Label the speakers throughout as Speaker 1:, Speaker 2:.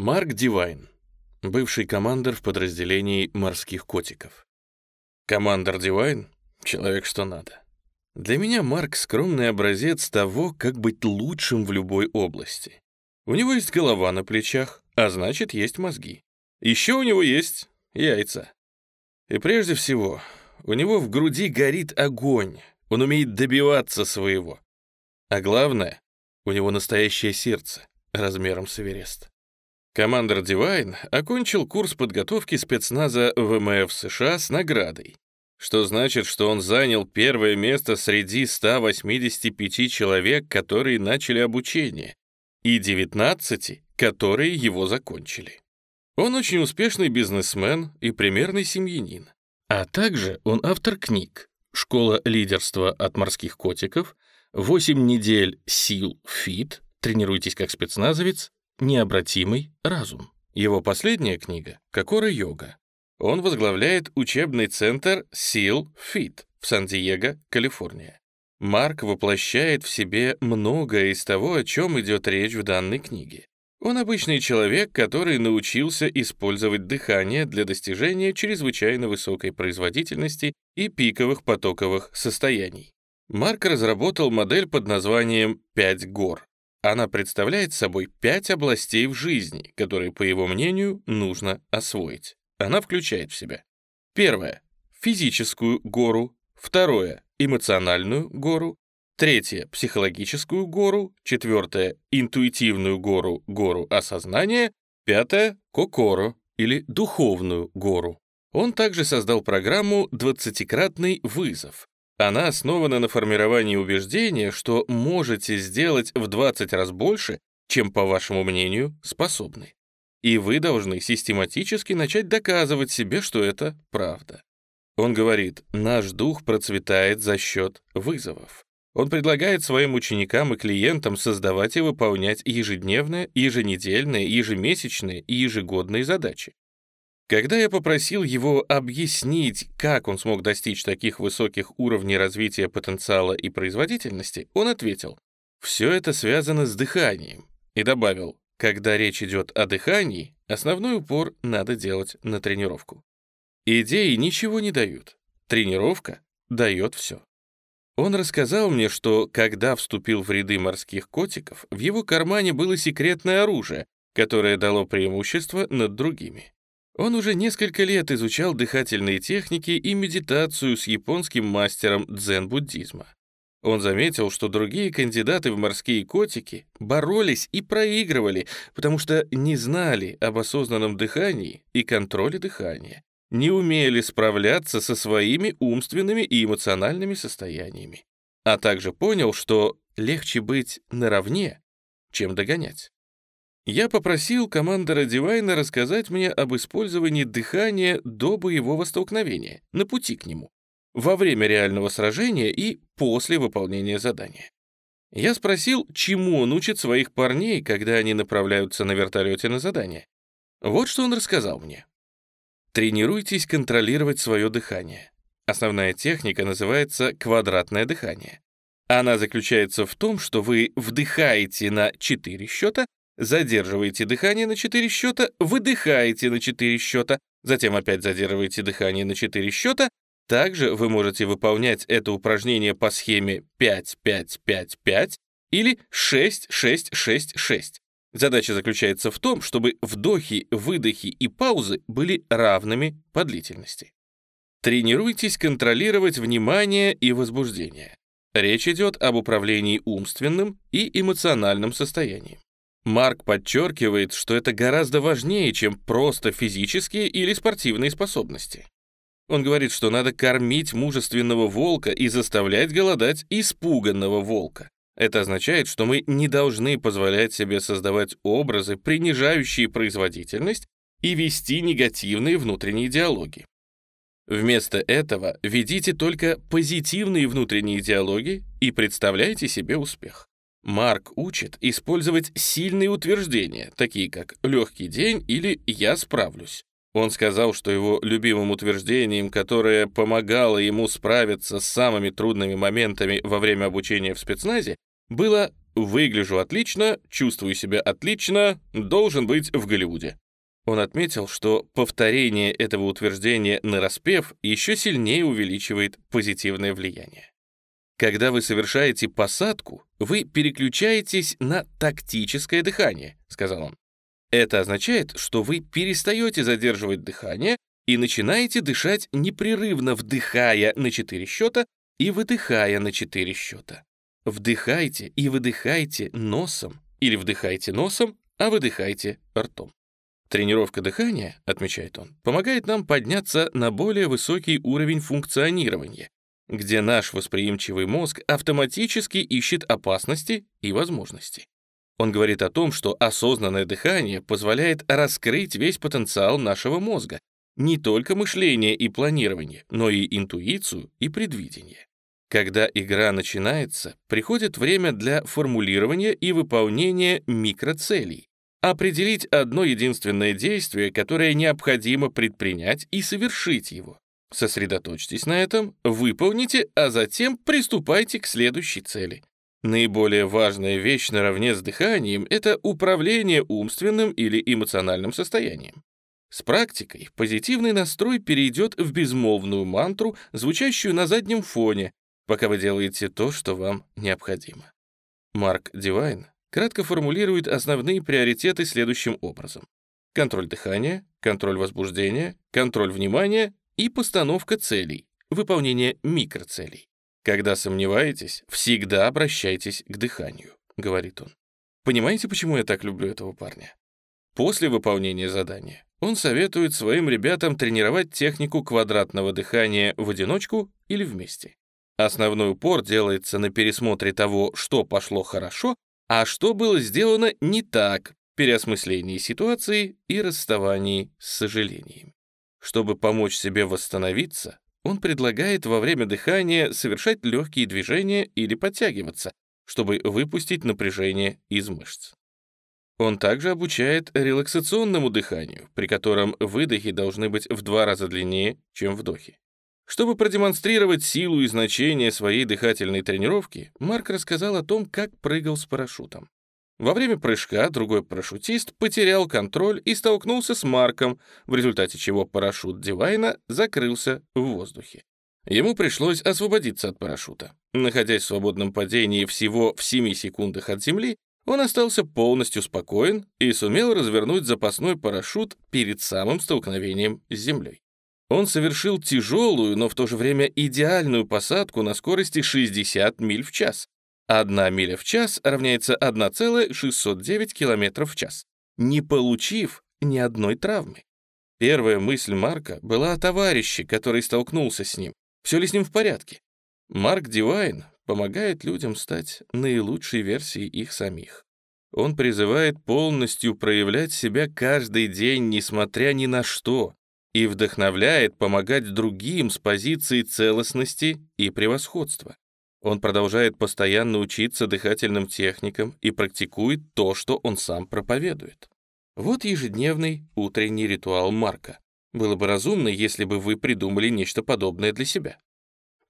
Speaker 1: Марк Дивайн, бывший командир в подразделении морских котиков. Командор Дивайн — человек что надо. Для меня Марк — скромный образец того, как быть лучшим в любой области. У него есть голова на плечах, а значит, есть мозги. Еще у него есть яйца. И прежде всего, у него в груди горит огонь, он умеет добиваться своего. А главное, у него настоящее сердце размером с Эверест. Командор Дивайн окончил курс подготовки спецназа ВМФ США с наградой, что значит, что он занял первое место среди 185 человек, которые начали обучение, и 19, которые его закончили. Он очень успешный бизнесмен и примерный семьянин. А также он автор книг «Школа лидерства от морских котиков», «8 недель SEALFIT», «Тренируйтесь как спецназовец», «Необратимый разум». Его последняя книга «Кокоро-йога». Он возглавляет учебный центр SEALFIT в Сан-Диего, Калифорния. Марк воплощает в себе многое из того, о чем идет речь в данной книге. Он обычный человек, который научился использовать дыхание для достижения чрезвычайно высокой производительности и пиковых потоковых состояний. Марк разработал модель под названием «Пять гор». Она представляет собой пять областей в жизни, которые, по его мнению, нужно освоить. Она включает в себя первое — физическую гору, второе — эмоциональную гору, третье — психологическую гору, четвертое — интуитивную гору, гору осознания, пятое — кокоро или духовную гору. Он также создал программу «20-кратный вызов», она основана на формировании убеждения, что можете сделать в 20 раз больше, чем, по вашему мнению, способны. И вы должны систематически начать доказывать себе, что это правда. Он говорит, наш дух процветает за счет вызовов. Он предлагает своим ученикам и клиентам создавать и выполнять ежедневные, еженедельные, ежемесячные и ежегодные задачи. Когда я попросил его объяснить, как он смог достичь таких высоких уровней развития потенциала и производительности, он ответил, «Все это связано с дыханием», и добавил, «Когда речь идет о дыхании, основной упор надо делать на тренировку». Идеи ничего не дают, тренировка дает все. Он рассказал мне, что, когда вступил в ряды морских котиков, в его кармане было секретное оружие, которое дало преимущество над другими. Он уже несколько лет изучал дыхательные техники и медитацию с японским мастером дзен-буддизма. Он заметил, что другие кандидаты в морские котики боролись и проигрывали, потому что не знали об осознанном дыхании и контроле дыхания, не умели справляться со своими умственными и эмоциональными состояниями, а также понял, что легче быть наравне, чем догонять. Я попросил командора Дивайна рассказать мне об использовании дыхания до боевого столкновения, на пути к нему, во время реального сражения и после выполнения задания. Я спросил, чему он учит своих парней, когда они направляются на вертолете на задание. Вот что он рассказал мне. Тренируйтесь контролировать свое дыхание. Основная техника называется квадратное дыхание. Она заключается в том, что вы вдыхаете на 4 счета, задерживаете дыхание на 4 счета, выдыхаете на 4 счета, затем опять задерживаете дыхание на 4 счета. Также вы можете выполнять это упражнение по схеме 5-5-5-5 или 6-6-6-6. Задача заключается в том, чтобы вдохи, выдохи и паузы были равными по длительности. Тренируйтесь контролировать внимание и возбуждение. Речь идет об управлении умственным и эмоциональным состоянием. Марк подчеркивает, что это гораздо важнее, чем просто физические или спортивные способности. Он говорит, что надо кормить мужественного волка и заставлять голодать испуганного волка. Это означает, что мы не должны позволять себе создавать образы, принижающие производительность, и вести негативные внутренние диалоги. Вместо этого ведите только позитивные внутренние диалоги и представляйте себе успех. Марк учит использовать сильные утверждения, такие как «легкий день» или «я справлюсь». Он сказал, что его любимым утверждением, которое помогало ему справиться с самыми трудными моментами во время обучения в спецназе, было «выгляжу отлично, чувствую себя отлично, должен быть в Голливуде». Он отметил, что повторение этого утверждения на распев еще сильнее увеличивает позитивное влияние. Когда вы совершаете посадку, вы переключаетесь на тактическое дыхание, сказал он. Это означает, что вы перестаете задерживать дыхание и начинаете дышать непрерывно, вдыхая на 4 счета и выдыхая на 4 счета. Вдыхайте и выдыхайте носом или вдыхайте носом, а выдыхайте ртом. Тренировка дыхания, отмечает он, помогает нам подняться на более высокий уровень функционирования, где наш восприимчивый мозг автоматически ищет опасности и возможности. Он говорит о том, что осознанное дыхание позволяет раскрыть весь потенциал нашего мозга, не только мышление и планирование, но и интуицию и предвидение. Когда игра начинается, приходит время для формулирования и выполнения микроцелей, определить одно единственное действие, которое необходимо предпринять и совершить его. Сосредоточьтесь на этом, выполните, а затем приступайте к следующей цели. Наиболее важная вещь наравне с дыханием — это управление умственным или эмоциональным состоянием. С практикой позитивный настрой перейдет в безмолвную мантру, звучащую на заднем фоне, пока вы делаете то, что вам необходимо. Марк Дивайн кратко формулирует основные приоритеты следующим образом. Контроль дыхания, контроль возбуждения, контроль внимания и постановка целей, выполнение микроцелей. Когда сомневаетесь, всегда обращайтесь к дыханию, говорит он. Понимаете, почему я так люблю этого парня? После выполнения задания он советует своим ребятам тренировать технику квадратного дыхания в одиночку или вместе. Основной упор делается на пересмотре того, что пошло хорошо, а что было сделано не так, переосмыслении ситуации и расставании с сожалением. Чтобы помочь себе восстановиться, он предлагает во время дыхания совершать легкие движения или подтягиваться, чтобы выпустить напряжение из мышц. Он также обучает релаксационному дыханию, при котором выдохи должны быть в два раза длиннее, чем вдохи. Чтобы продемонстрировать силу и значение своей дыхательной тренировки, Марк рассказал о том, как прыгал с парашютом. Во время прыжка другой парашютист потерял контроль и столкнулся с Марком, в результате чего парашют Дивайна закрылся в воздухе. Ему пришлось освободиться от парашюта. Находясь в свободном падении всего в 7 секундах от земли, он остался полностью спокоен и сумел развернуть запасной парашют перед самым столкновением с землей. Он совершил тяжелую, но в то же время идеальную посадку на скорости 60 миль в час. Одна миля в час равняется 1,609 км в час, не получив ни одной травмы. Первая мысль Марка была о товарище, который столкнулся с ним. Все ли с ним в порядке? Марк Дивайн помогает людям стать наилучшей версией их самих. Он призывает полностью проявлять себя каждый день, несмотря ни на что, и вдохновляет помогать другим с позиции целостности и превосходства. Он продолжает постоянно учиться дыхательным техникам и практикует то, что он сам проповедует. Вот ежедневный утренний ритуал Марка. Было бы разумно, если бы вы придумали нечто подобное для себя.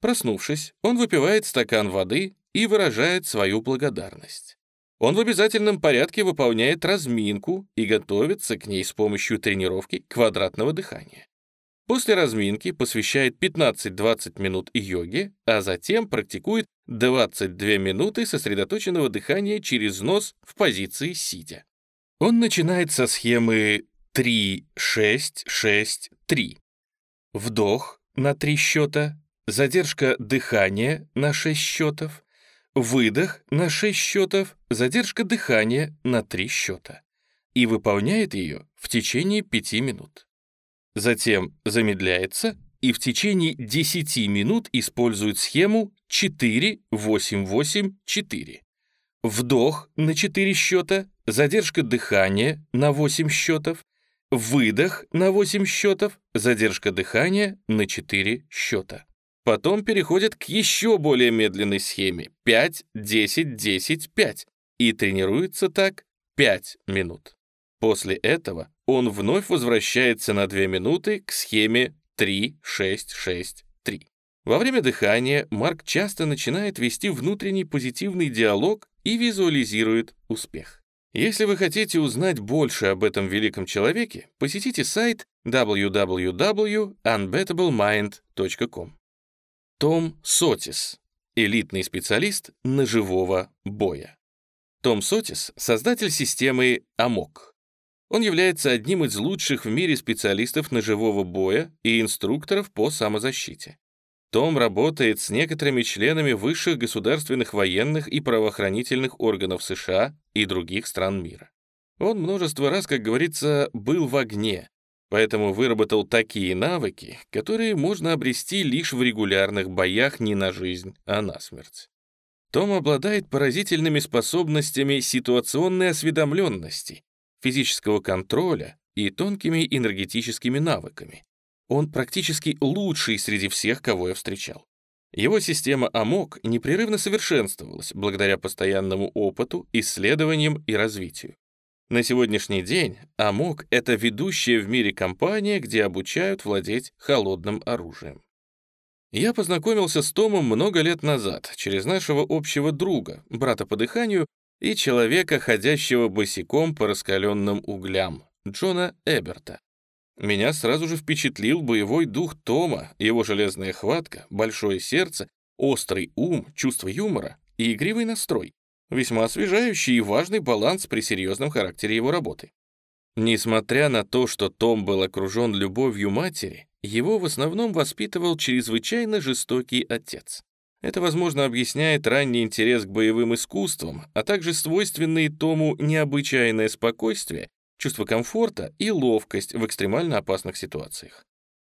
Speaker 1: Проснувшись, он выпивает стакан воды и выражает свою благодарность. Он в обязательном порядке выполняет разминку и готовится к ней с помощью тренировки квадратного дыхания. После разминки посвящает 15-20 минут йоге, а затем практикует 22 минуты сосредоточенного дыхания через нос в позиции сидя. Он начинает со схемы 3-6-6-3. Вдох на 3 счета, задержка дыхания на 6 счетов, выдох на 6 счетов, задержка дыхания на 3 счета. И выполняет ее в течение 5 минут. Затем замедляется и в течение 10 минут использует схему 4-8-8-4. Вдох на 4 счета, задержка дыхания на 8 счетов, выдох на 8 счетов, задержка дыхания на 4 счета. Потом переходит к еще более медленной схеме 5-10-10-5 и тренируется так 5 минут. После этого он вновь возвращается на 2 минуты к схеме 3-6-6-3. Во время дыхания Марк часто начинает вести внутренний позитивный диалог и визуализирует успех. Если вы хотите узнать больше об этом великом человеке, посетите сайт www.unbettablemmind.com. Том Сотис, элитный специалист ножевого боя. Том Сотис — создатель системы АМОК. Он является одним из лучших в мире специалистов ножевого боя и инструкторов по самозащите. Том работает с некоторыми членами высших государственных военных и правоохранительных органов США и других стран мира. Он множество раз, как говорится, был в огне, поэтому выработал такие навыки, которые можно обрести лишь в регулярных боях не на жизнь, а на смерть. Том обладает поразительными способностями ситуационной осведомленности, физического контроля и тонкими энергетическими навыками. Он практически лучший среди всех, кого я встречал. Его система АМОК непрерывно совершенствовалась благодаря постоянному опыту, исследованиям и развитию. На сегодняшний день АМОК — это ведущая в мире компания, где обучают владеть холодным оружием. Я познакомился с Томом много лет назад через нашего общего друга, брата по дыханию и человека, ходящего босиком по раскаленным углям, Джона Эберта. Меня сразу же впечатлил боевой дух Тома, его железная хватка, большое сердце, острый ум, чувство юмора и игривый настрой, весьма освежающий и важный баланс при серьезном характере его работы. Несмотря на то, что Том был окружен любовью матери, его в основном воспитывал чрезвычайно жестокий отец. Это, возможно, объясняет ранний интерес к боевым искусствам, а также свойственные Тому необычайное спокойствие чувство комфорта и ловкость в экстремально опасных ситуациях.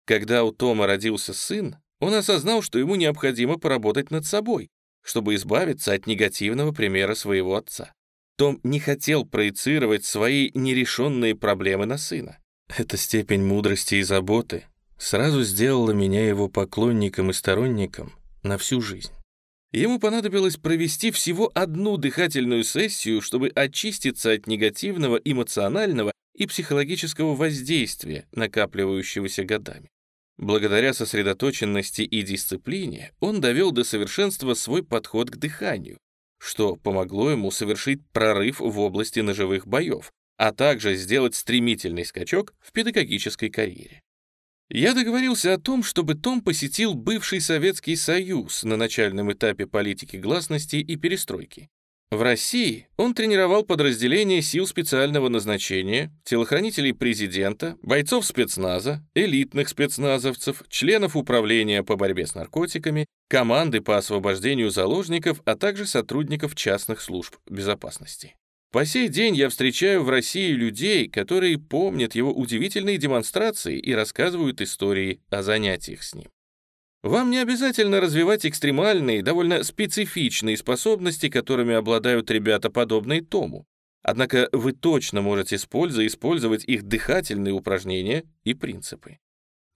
Speaker 1: Когда у Тома родился сын, он осознал, что ему необходимо поработать над собой, чтобы избавиться от негативного примера своего отца. Том не хотел проецировать свои нерешенные проблемы на сына. Эта степень мудрости и заботы сразу сделала меня его поклонником и сторонником на всю жизнь. Ему понадобилось провести всего одну дыхательную сессию, чтобы очиститься от негативного эмоционального и психологического воздействия, накапливающегося годами. Благодаря сосредоточенности и дисциплине он довел до совершенства свой подход к дыханию, что помогло ему совершить прорыв в области ножевых боев, а также сделать стремительный скачок в педагогической карьере. Я договорился о том, чтобы Том посетил бывший Советский Союз на начальном этапе политики гласности и перестройки. В России он тренировал подразделения сил специального назначения, телохранителей президента, бойцов спецназа, элитных спецназовцев, членов управления по борьбе с наркотиками, команды по освобождению заложников, а также сотрудников частных служб безопасности. По сей день я встречаю в России людей, которые помнят его удивительные демонстрации и рассказывают истории о занятиях с ним. Вам не обязательно развивать экстремальные, довольно специфичные способности, которыми обладают ребята, подобные Тому. Однако вы точно можете с пользой использовать их дыхательные упражнения и принципы.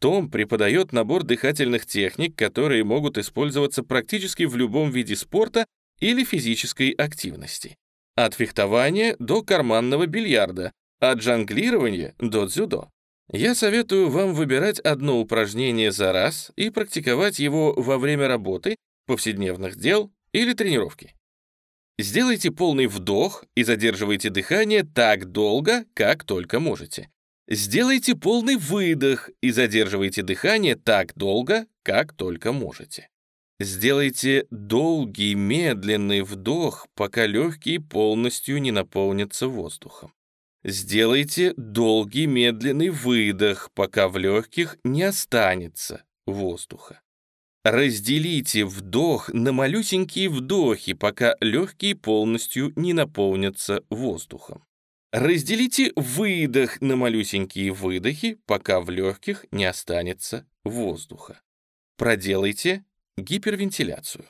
Speaker 1: Том преподает набор дыхательных техник, которые могут использоваться практически в любом виде спорта или физической активности. От фехтования до карманного бильярда, от жонглирования до дзюдо. Я советую вам выбирать одно упражнение за раз и практиковать его во время работы, повседневных дел или тренировки. Сделайте полный вдох и задерживайте дыхание так долго, как только можете. Сделайте полный выдох и задерживайте дыхание так долго, как только можете. Сделайте долгий медленный вдох, пока легкие полностью не наполнятся воздухом. Сделайте долгий медленный выдох, пока в легких не останется воздуха. Разделите вдох на малюсенькие вдохи, пока легкие полностью не наполнятся воздухом. Разделите выдох на малюсенькие выдохи, пока в легких не останется воздуха. Проделайте Гипервентиляцию.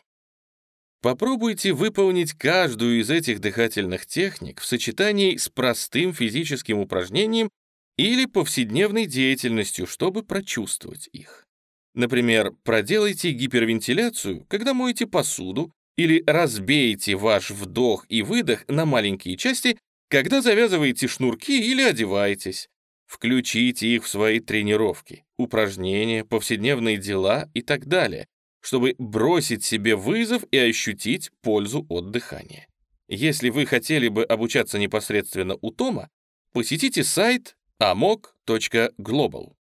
Speaker 1: Попробуйте выполнить каждую из этих дыхательных техник в сочетании с простым физическим упражнением или повседневной деятельностью, чтобы прочувствовать их. Например, проделайте гипервентиляцию, когда моете посуду, или разбейте ваш вдох и выдох на маленькие части, когда завязываете шнурки или одеваетесь. Включите их в свои тренировки, упражнения, повседневные дела и так далее, чтобы бросить себе вызов и ощутить пользу от дыхания. Если вы хотели бы обучаться непосредственно у Тома, посетите сайт amok.global.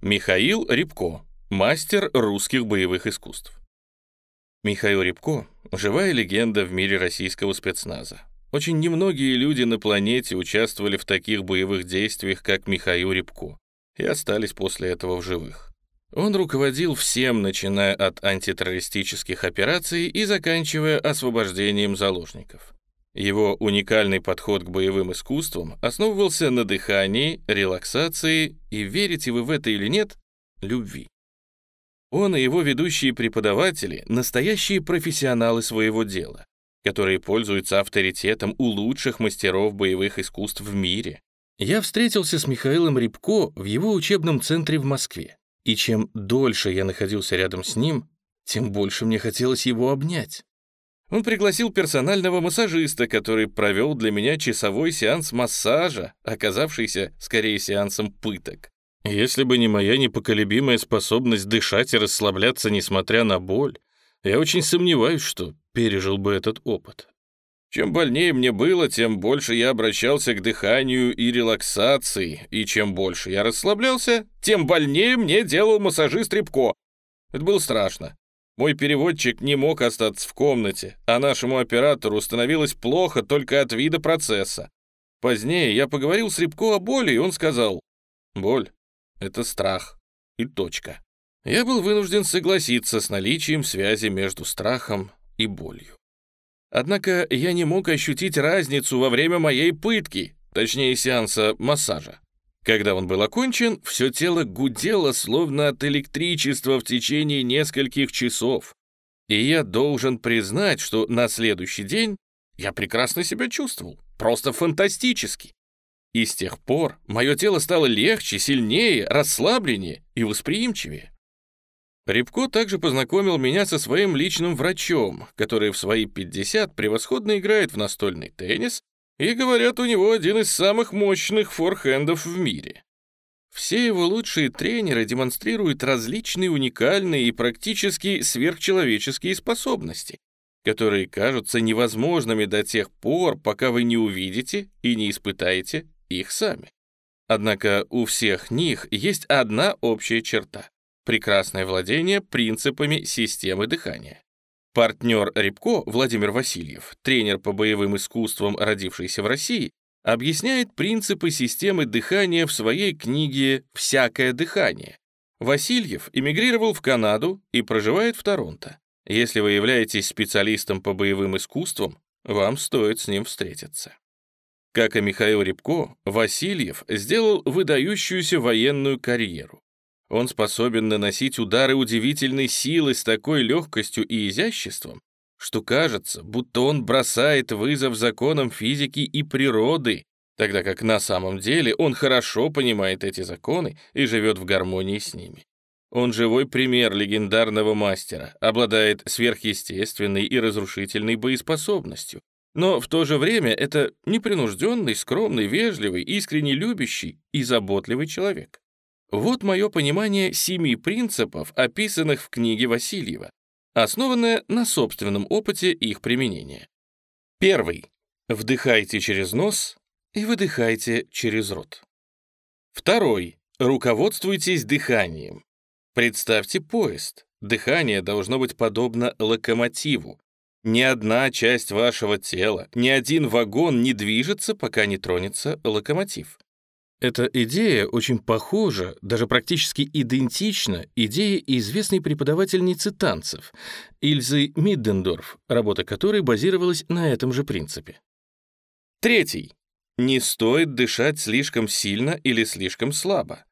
Speaker 1: Михаил Рябко, мастер русских боевых искусств. Михаил Рябко — живая легенда в мире российского спецназа. Очень немногие люди на планете участвовали в таких боевых действиях, как Михаил Рябко, и остались после этого в живых. Он руководил всем, начиная от антитеррористических операций и заканчивая освобождением заложников. Его уникальный подход к боевым искусствам основывался на дыхании, релаксации и, верите вы в это или нет, любви. Он и его ведущие преподаватели — настоящие профессионалы своего дела которые пользуются авторитетом у лучших мастеров боевых искусств в мире. Я встретился с Михаилом Рябко в его учебном центре в Москве, и чем дольше я находился рядом с ним, тем больше мне хотелось его обнять. Он пригласил персонального массажиста, который провел для меня часовой сеанс массажа, оказавшийся скорее сеансом пыток. Если бы не моя непоколебимая способность дышать и расслабляться, несмотря на боль, я очень сомневаюсь, что пережил бы этот опыт. Чем больнее мне было, тем больше я обращался к дыханию и релаксации, и чем больше я расслаблялся, тем больнее мне делал массажист Рябко. Это было страшно. Мой переводчик не мог остаться в комнате, а нашему оператору становилось плохо только от вида процесса. Позднее я поговорил с Рябко о боли, и он сказал, «Боль — это страх. И точка». Я был вынужден согласиться с наличием связи между страхом и болью. Однако я не мог ощутить разницу во время моей пытки, точнее сеанса массажа. Когда он был окончен, все тело гудело словно от электричества в течение нескольких часов. И я должен признать, что на следующий день я прекрасно себя чувствовал, просто фантастически. И с тех пор мое тело стало легче, сильнее, расслабленнее и восприимчивее. Рябко также познакомил меня со своим личным врачом, который в свои 50 превосходно играет в настольный теннис и, говорят, у него один из самых мощных форхендов в мире. Все его лучшие тренеры демонстрируют различные уникальные и практически сверхчеловеческие способности, которые кажутся невозможными до тех пор, пока вы не увидите и не испытаете их сами. Однако у всех них есть одна общая черта прекрасное владение принципами системы дыхания. Партнер Рябко Владимир Васильев, тренер по боевым искусствам, родившийся в России, объясняет принципы системы дыхания в своей книге «Всякое дыхание». Васильев эмигрировал в Канаду и проживает в Торонто. Если вы являетесь специалистом по боевым искусствам, вам стоит с ним встретиться. Как и Михаил Рябко, Васильев сделал выдающуюся военную карьеру. Он способен наносить удары удивительной силы с такой легкостью и изяществом, что кажется, будто он бросает вызов законам физики и природы, тогда как на самом деле он хорошо понимает эти законы и живет в гармонии с ними. Он живой пример легендарного мастера, обладает сверхъестественной и разрушительной боеспособностью, но в то же время это непринужденный, скромный, вежливый, искренне любящий и заботливый человек. Вот мое понимание семи принципов, описанных в книге Васильева, основанное на собственном опыте их применения. Первый. Вдыхайте через нос и выдыхайте через рот. Второй. Руководствуйтесь дыханием. Представьте поезд. Дыхание должно быть подобно локомотиву. Ни одна часть вашего тела, ни один вагон не движется, пока не тронется локомотив. Эта идея очень похожа, даже практически идентична идее известной преподавательницы танцев Ильзы Миддендорф, работа которой базировалась на этом же принципе. Третий. Не стоит дышать слишком сильно или слишком слабо.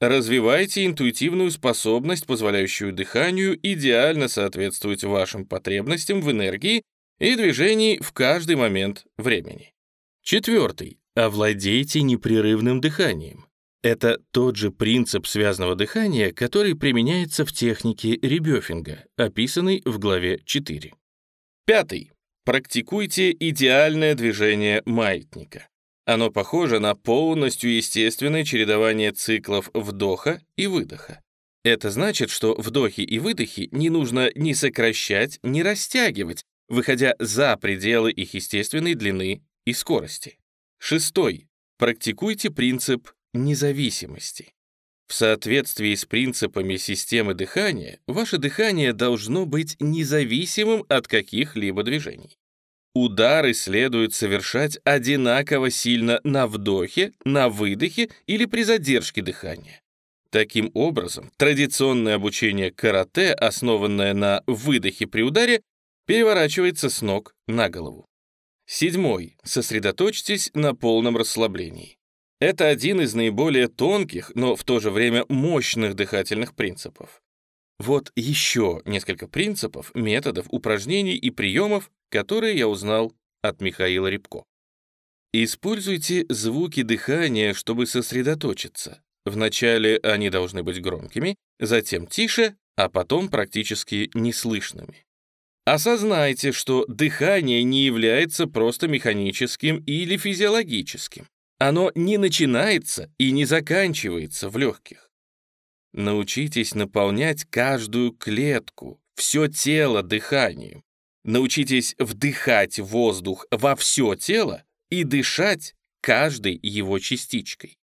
Speaker 1: Развивайте интуитивную способность, позволяющую дыханию идеально соответствовать вашим потребностям в энергии и движении в каждый момент времени. Четвертый. Овладейте непрерывным дыханием. Это тот же принцип связанного дыхания, который применяется в технике ребёфинга, описанной в главе 4. Пятый. Практикуйте идеальное движение маятника. Оно похоже на полностью естественное чередование циклов вдоха и выдоха. Это значит, что вдохи и выдохи не нужно ни сокращать, ни растягивать, выходя за пределы их естественной длины и скорости. Шестой. Практикуйте принцип независимости. В соответствии с принципами системы дыхания, ваше дыхание должно быть независимым от каких-либо движений. Удары следует совершать одинаково сильно на вдохе, на выдохе или при задержке дыхания. Таким образом, традиционное обучение карате, основанное на выдохе при ударе, переворачивается с ног на голову. Седьмой. Сосредоточьтесь на полном расслаблении. Это один из наиболее тонких, но в то же время мощных дыхательных принципов. Вот еще несколько принципов, методов, упражнений и приемов, которые я узнал от Михаила Рябко. Используйте звуки дыхания, чтобы сосредоточиться. Вначале они должны быть громкими, затем тише, а потом практически неслышными. Осознайте, что дыхание не является просто механическим или физиологическим. Оно не начинается и не заканчивается в легких. Научитесь наполнять каждую клетку, все тело дыханием. Научитесь вдыхать воздух во все тело и дышать каждой его частичкой.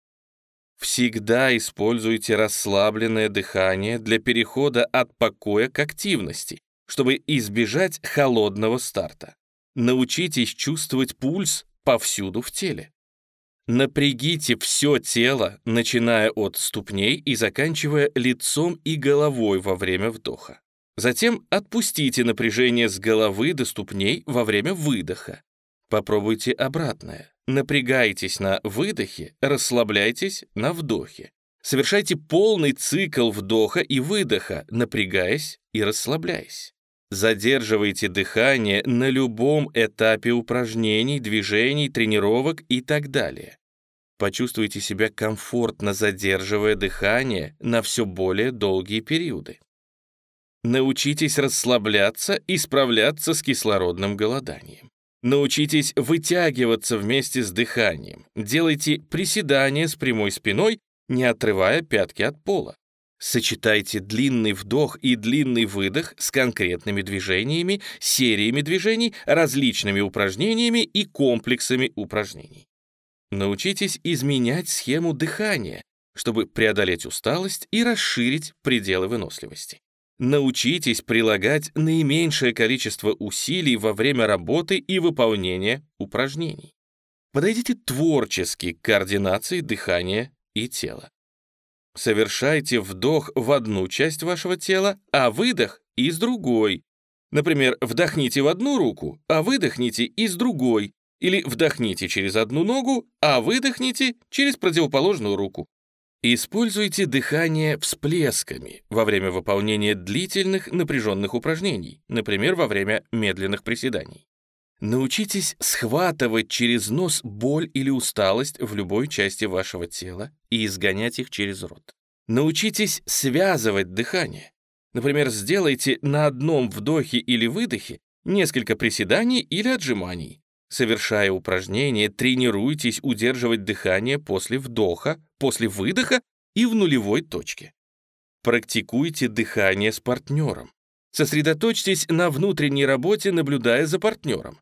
Speaker 1: Всегда используйте расслабленное дыхание для перехода от покоя к активности, чтобы избежать холодного старта. Научитесь чувствовать пульс повсюду в теле. Напрягите все тело, начиная от ступней и заканчивая лицом и головой во время вдоха. Затем отпустите напряжение с головы до ступней во время выдоха. Попробуйте обратное. Напрягайтесь на выдохе, расслабляйтесь на вдохе. Совершайте полный цикл вдоха и выдоха, напрягаясь и расслабляясь. Задерживайте дыхание на любом этапе упражнений, движений, тренировок и так далее. Почувствуйте себя комфортно, задерживая дыхание на все более долгие периоды. Научитесь расслабляться и справляться с кислородным голоданием. Научитесь вытягиваться вместе с дыханием. Делайте приседания с прямой спиной, не отрывая пятки от пола. Сочетайте длинный вдох и длинный выдох с конкретными движениями, сериями движений, различными упражнениями и комплексами упражнений. Научитесь изменять схему дыхания, чтобы преодолеть усталость и расширить пределы выносливости. Научитесь прилагать наименьшее количество усилий во время работы и выполнения упражнений. Подойдите творчески к координации дыхания и тела. Совершайте вдох в одну часть вашего тела, а выдох — из другой. Например, вдохните в одну руку, а выдохните из другой, или вдохните через одну ногу, а выдохните через противоположную руку. Используйте дыхание всплесками во время выполнения длительных напряженных упражнений, например, во время медленных приседаний. Научитесь схватывать через нос боль или усталость в любой части вашего тела и изгонять их через рот. Научитесь связывать дыхание. Например, сделайте на одном вдохе или выдохе несколько приседаний или отжиманий, Совершая упражнения, тренируйтесь удерживать дыхание после вдоха, после выдоха и в нулевой точке. Практикуйте дыхание с партнером. Сосредоточьтесь на внутренней работе, наблюдая за партнером.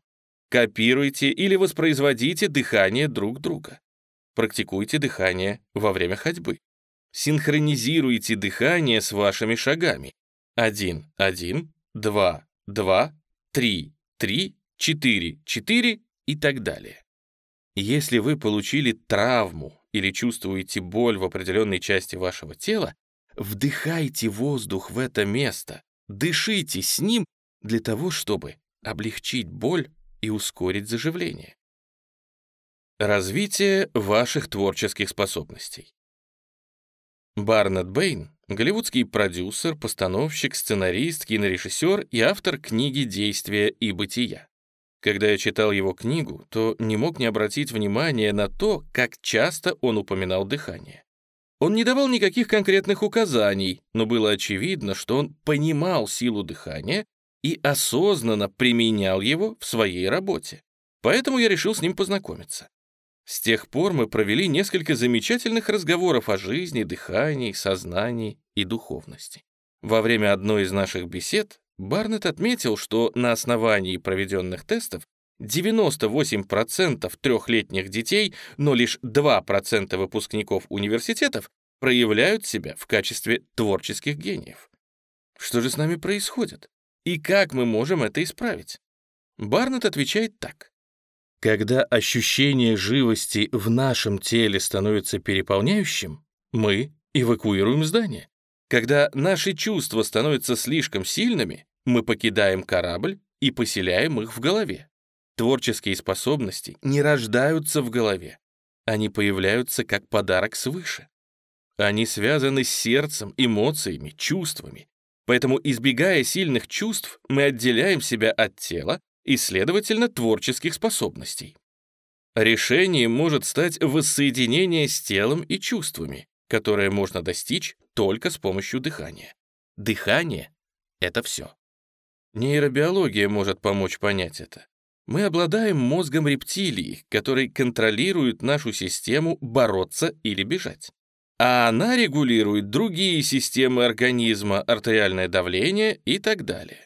Speaker 1: Копируйте или воспроизводите дыхание друг друга. Практикуйте дыхание во время ходьбы. Синхронизируйте дыхание с вашими шагами. 1, 1, 2, 2, 3, 3, 4, 4 и так далее. Если вы получили травму или чувствуете боль в определенной части вашего тела, вдыхайте воздух в это место, дышите с ним для того, чтобы облегчить боль и ускорить заживление. Развитие ваших творческих способностей. Барнетт Бэйн — голливудский продюсер, постановщик, сценарист, кинорежиссер и автор книги «Действия и бытия». Когда я читал его книгу, то не мог не обратить внимания на то, как часто он упоминал дыхание. Он не давал никаких конкретных указаний, но было очевидно, что он понимал силу дыхания и осознанно применял его в своей работе. Поэтому я решил с ним познакомиться. С тех пор мы провели несколько замечательных разговоров о жизни, дыхании, сознании и духовности. Во время одной из наших бесед Барнетт отметил, что на основании проведенных тестов 98% трехлетних детей, но лишь 2% выпускников университетов проявляют себя в качестве творческих гениев. Что же с нами происходит? И как мы можем это исправить? Барнетт отвечает так. Когда ощущение живости в нашем теле становится переполняющим, мы эвакуируем здание. Когда наши чувства становятся слишком сильными, мы покидаем корабль и поселяем их в голове. Творческие способности не рождаются в голове. Они появляются как подарок свыше. Они связаны с сердцем, эмоциями, чувствами. Поэтому, избегая сильных чувств, мы отделяем себя от тела и, следовательно, творческих способностей. Решением может стать воссоединение с телом и чувствами, которое можно достичь только с помощью дыхания. Дыхание — это все. Нейробиология может помочь понять это. Мы обладаем мозгом рептилии, который контролирует нашу систему бороться или бежать. А она регулирует другие системы организма, артериальное давление и так далее.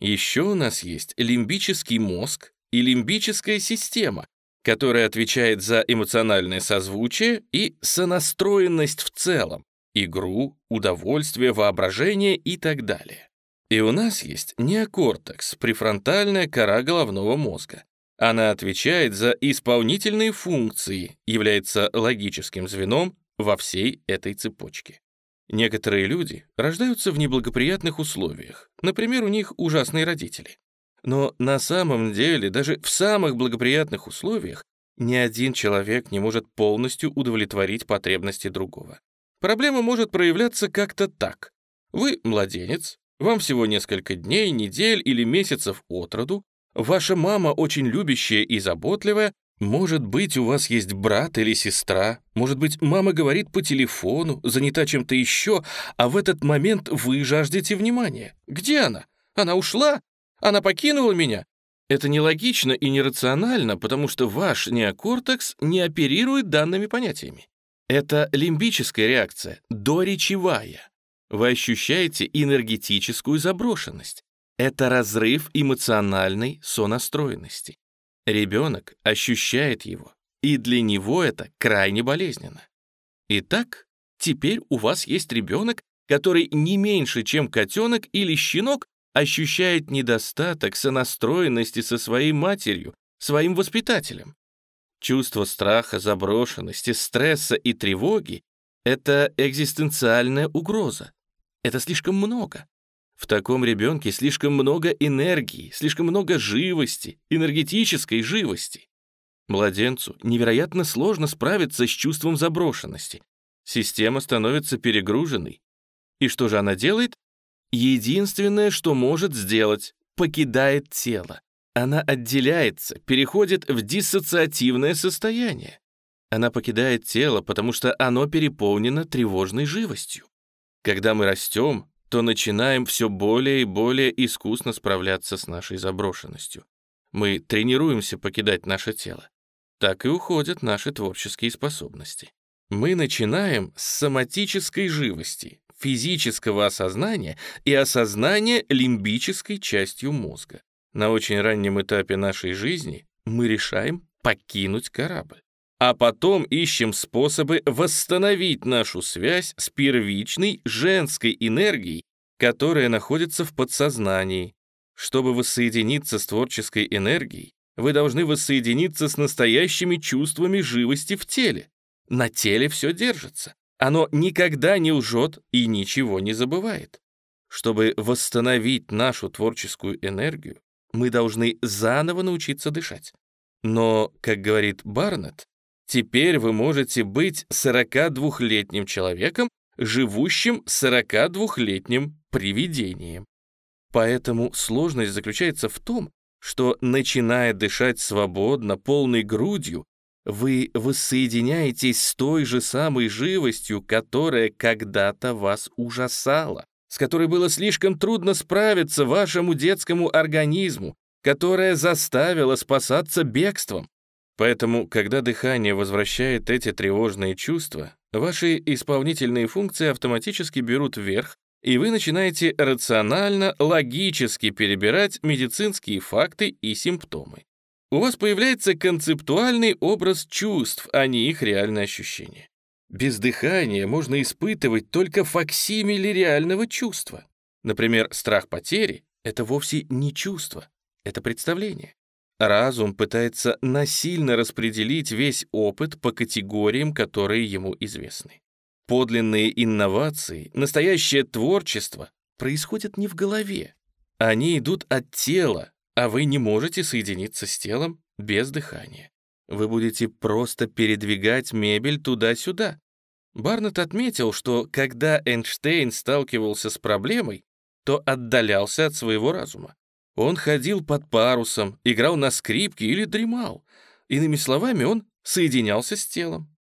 Speaker 1: Еще у нас есть лимбический мозг и лимбическая система, которая отвечает за эмоциональное созвучие и сонастроенность в целом, игру, удовольствие, воображение и так далее. И у нас есть неокортекс, префронтальная кора головного мозга. Она отвечает за исполнительные функции, является логическим звеном во всей этой цепочке. Некоторые люди рождаются в неблагоприятных условиях, например, у них ужасные родители. Но на самом деле, даже в самых благоприятных условиях, ни один человек не может полностью удовлетворить потребности другого. Проблема может проявляться как-то так. Вы младенец, вам всего несколько дней, недель или месяцев от роду. Ваша мама очень любящая и заботливая. Может быть, у вас есть брат или сестра. Может быть, мама говорит по телефону, занята чем-то еще, а в этот момент вы жаждете внимания. Где она? Она ушла? Она покинула меня? Это нелогично и нерационально, потому что ваш неокортекс не оперирует данными понятиями. Это лимбическая реакция, доречевая. Вы ощущаете энергетическую заброшенность. Это разрыв эмоциональной сонастроенности. Ребенок ощущает его, и для него это крайне болезненно. Итак, теперь у вас есть ребенок, который не меньше, чем котенок или щенок, ощущает недостаток сонастроенности со своей матерью, своим воспитателем. Чувство страха, заброшенности, стресса и тревоги — это экзистенциальная угроза. Это слишком много. В таком ребенке слишком много энергии, слишком много живости, энергетической живости. Младенцу невероятно сложно справиться с чувством заброшенности. Система становится перегруженной. И что же она делает? Единственное, что может сделать, покидает тело. Она отделяется, переходит в диссоциативное состояние. Она покидает тело, потому что оно переполнено тревожной живостью. Когда мы растем, то начинаем все более и более искусно справляться с нашей заброшенностью. Мы тренируемся покидать наше тело. Так и уходят наши творческие способности. Мы начинаем с соматической живости, физического осознания и осознания лимбической частью мозга. На очень раннем этапе нашей жизни мы решаем покинуть корабль а потом ищем способы восстановить нашу связь с первичной женской энергией, которая находится в подсознании. Чтобы воссоединиться с творческой энергией, вы должны воссоединиться с настоящими чувствами живости в теле. На теле все держится. Оно никогда не лжет и ничего не забывает. Чтобы восстановить нашу творческую энергию, мы должны заново научиться дышать. Но, как говорит Барнетт, Теперь вы можете быть 42-летним человеком, живущим 42-летним привидением. Поэтому сложность заключается в том, что, начиная дышать свободно, полной грудью, вы воссоединяетесь с той же самой живостью, которая когда-то вас ужасала, с которой было слишком трудно справиться вашему детскому организму, которая заставила спасаться бегством. Поэтому, когда дыхание возвращает эти тревожные чувства, ваши исполнительные функции автоматически берут вверх и вы начинаете рационально, логически перебирать медицинские факты и симптомы. У вас появляется концептуальный образ чувств, а не их реальное ощущение. Без дыхания можно испытывать только факсимили реального чувства. Например, страх потери — это вовсе не чувство, это представление. Разум пытается насильно распределить весь опыт по категориям, которые ему известны. Подлинные инновации, настоящее творчество происходят не в голове. Они идут от тела, а вы не можете соединиться с телом без дыхания. Вы будете просто передвигать мебель туда-сюда. Барнетт отметил, что когда Эйнштейн сталкивался с проблемой, то отдалялся от своего разума. Он ходил под парусом, играл на скрипке или дремал. Иными словами, он соединялся с телом.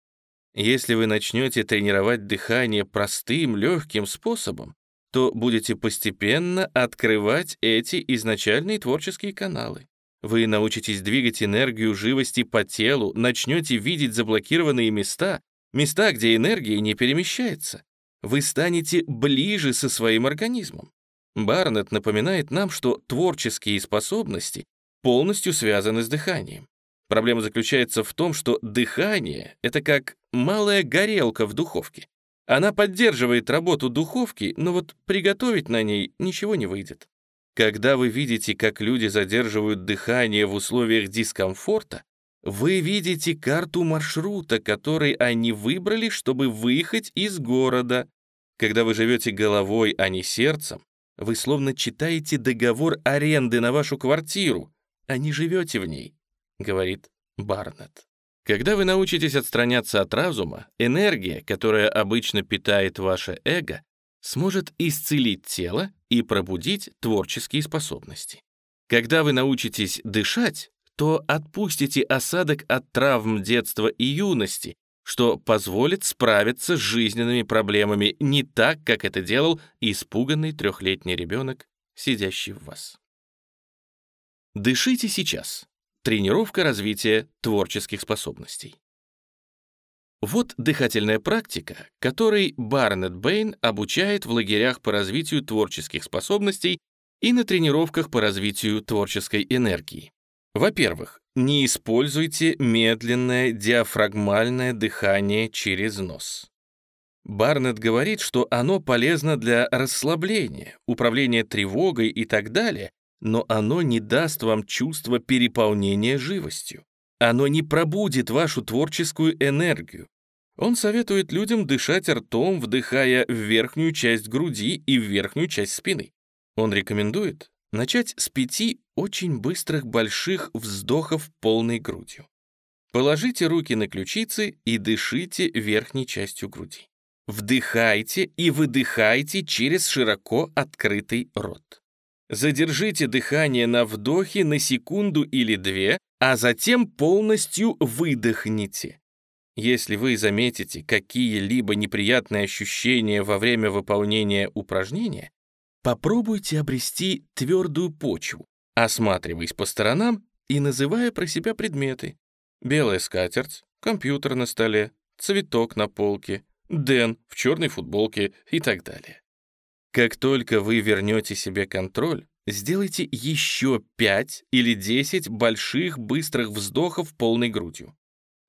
Speaker 1: Если вы начнете тренировать дыхание простым, легким способом, то будете постепенно открывать эти изначальные творческие каналы. Вы научитесь двигать энергию живости по телу, начнете видеть заблокированные места, места, где энергия не перемещается. Вы станете ближе со своим организмом. Барнетт напоминает нам, что творческие способности полностью связаны с дыханием. Проблема заключается в том, что дыхание — это как малая горелка в духовке. Она поддерживает работу духовки, но вот приготовить на ней ничего не выйдет. Когда вы видите, как люди задерживают дыхание в условиях дискомфорта, вы видите карту маршрута, который они выбрали, чтобы выехать из города. Когда вы живете головой, а не сердцем, вы словно читаете договор аренды на вашу квартиру, а не живете в ней, говорит Барнетт. Когда вы научитесь отстраняться от разума, энергия, которая обычно питает ваше эго, сможет исцелить тело и пробудить творческие способности. Когда вы научитесь дышать, то отпустите осадок от травм детства и юности, что позволит справиться с жизненными проблемами не так, как это делал испуганный трехлетний ребенок, сидящий в вас. Дышите сейчас. Тренировка развития творческих способностей. Вот дыхательная практика, которой Барнетт Бэйн обучает в лагерях по развитию творческих способностей и на тренировках по развитию творческой энергии. Во-первых, не используйте медленное диафрагмальное дыхание через нос. Барнетт говорит, что оно полезно для расслабления, управления тревогой и так далее, но оно не даст вам чувство переполнения живостью. Оно не пробудит вашу творческую энергию. Он советует людям дышать ртом, вдыхая в верхнюю часть груди и в верхнюю часть спины. Он рекомендует начать с пяти очень быстрых больших вздохов полной грудью. Положите руки на ключицы и дышите верхней частью груди. Вдыхайте и выдыхайте через широко открытый рот. Задержите дыхание на вдохе на секунду или две, а затем полностью выдохните. Если вы заметите какие-либо неприятные ощущения во время выполнения упражнения, попробуйте обрести твердую почву, осматриваясь по сторонам и называя про себя предметы. Белая скатерть, компьютер на столе, цветок на полке, Дэн в черной футболке и так далее. Как только вы вернете себе контроль, сделайте еще 5 или 10 больших быстрых вздохов полной грудью.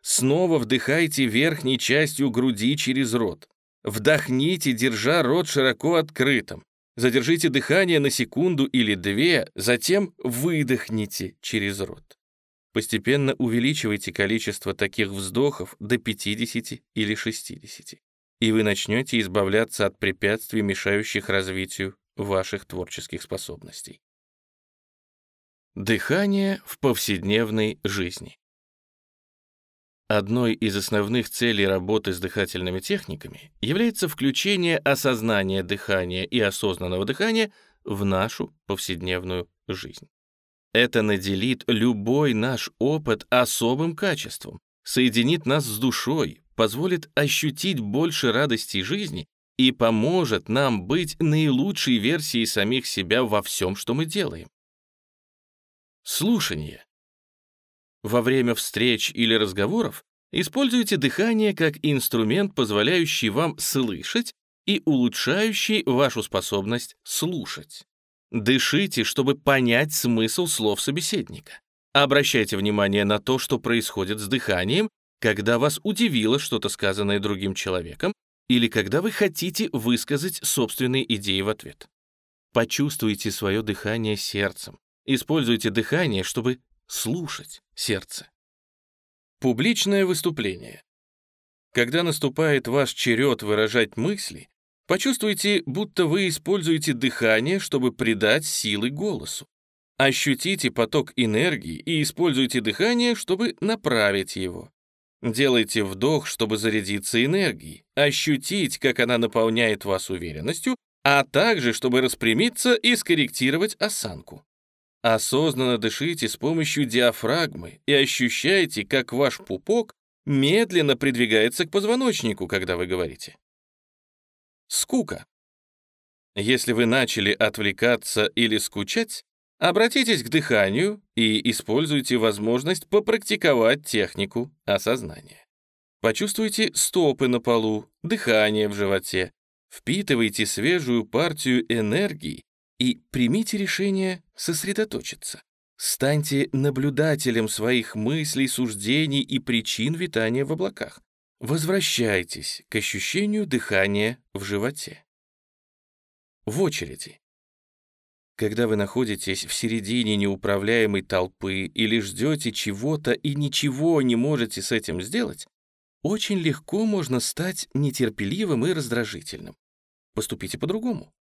Speaker 1: Снова вдыхайте верхней частью груди через рот. Вдохните, держа рот широко открытым. Задержите дыхание на секунду или две, затем выдохните через рот. Постепенно увеличивайте количество таких вздохов до 50 или 60, и вы начнете избавляться от препятствий, мешающих развитию ваших творческих способностей. Дыхание в повседневной жизни. Одной из основных целей работы с дыхательными техниками является включение осознания дыхания и осознанного дыхания в нашу повседневную жизнь. Это наделит любой наш опыт особым качеством, соединит нас с душой, позволит ощутить больше радости жизни и поможет нам быть наилучшей версией самих себя во всем, что мы делаем. Слушание. Во время встреч или разговоров используйте дыхание как инструмент, позволяющий вам слышать и улучшающий вашу способность слушать. Дышите, чтобы понять смысл слов собеседника. Обращайте внимание на то, что происходит с дыханием, когда вас удивило что-то сказанное другим человеком или когда вы хотите высказать собственные идеи в ответ. Почувствуйте свое дыхание сердцем. Используйте дыхание, чтобы слушать сердце. Публичное выступление. Когда наступает ваш черед выражать мысли, почувствуйте, будто вы используете дыхание, чтобы придать силы голосу. Ощутите поток энергии и используйте дыхание, чтобы направить его. Делайте вдох, чтобы зарядиться энергией, ощутить, как она наполняет вас уверенностью, а также, чтобы распрямиться и скорректировать осанку. Осознанно дышите с помощью диафрагмы и ощущайте, как ваш пупок медленно придвигается к позвоночнику, когда вы говорите. Скука. Если вы начали отвлекаться или скучать, обратитесь к дыханию и используйте возможность попрактиковать технику осознания. Почувствуйте стопы на полу, дыхание в животе, впитывайте свежую партию энергии и примите решение сосредоточиться. Станьте наблюдателем своих мыслей, суждений и причин витания в облаках. Возвращайтесь к ощущению дыхания в животе. В очереди. Когда вы находитесь в середине неуправляемой толпы или ждете чего-то и ничего не можете с этим сделать, очень легко можно стать нетерпеливым и раздражительным. Поступите по-другому.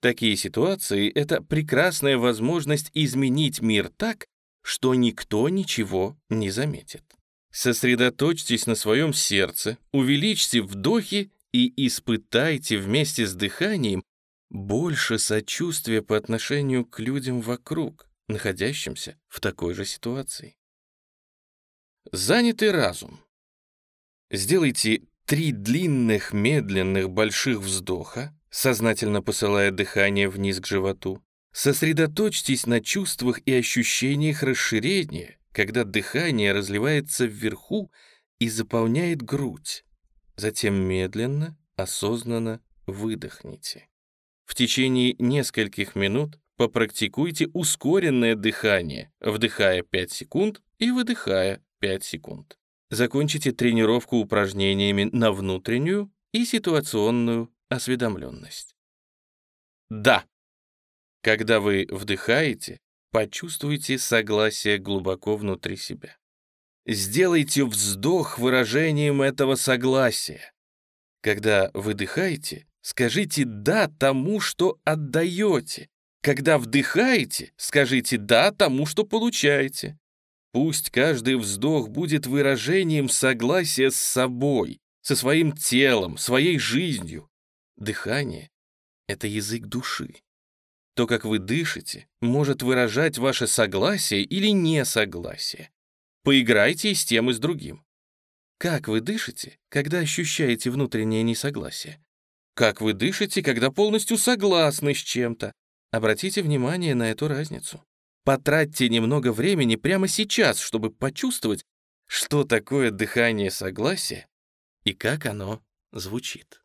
Speaker 1: Такие ситуации — это прекрасная возможность изменить мир так, что никто ничего не заметит. Сосредоточьтесь на своем сердце, увеличьте вдохи и испытайте вместе с дыханием больше сочувствия по отношению к людям вокруг, находящимся в такой же ситуации. Занятый разум. Сделайте три длинных, медленных, больших вздоха, сознательно посылая дыхание вниз к животу. Сосредоточьтесь на чувствах и ощущениях расширения, когда дыхание разливается вверху и заполняет грудь. Затем медленно, осознанно выдохните. В течение нескольких минут попрактикуйте ускоренное дыхание, вдыхая 5 секунд и выдыхая 5 секунд. Закончите тренировку упражнениями на внутреннюю и ситуационную осведомленность. Да. Когда вы вдыхаете, почувствуйте согласие глубоко внутри себя. Сделайте вздох выражением этого согласия. Когда выдыхаете, скажите «да» тому, что отдаете. Когда вдыхаете, скажите «да» тому, что получаете. Пусть каждый вздох будет выражением согласия с собой, со своим телом, своей жизнью. Дыхание — это язык души. То, как вы дышите, может выражать ваше согласие или несогласие. Поиграйте и с тем, и с другим. Как вы дышите, когда ощущаете внутреннее несогласие? Как вы дышите, когда полностью согласны с чем-то? Обратите внимание на эту разницу. Потратьте немного времени прямо сейчас, чтобы почувствовать, что такое дыхание согласия и как оно звучит.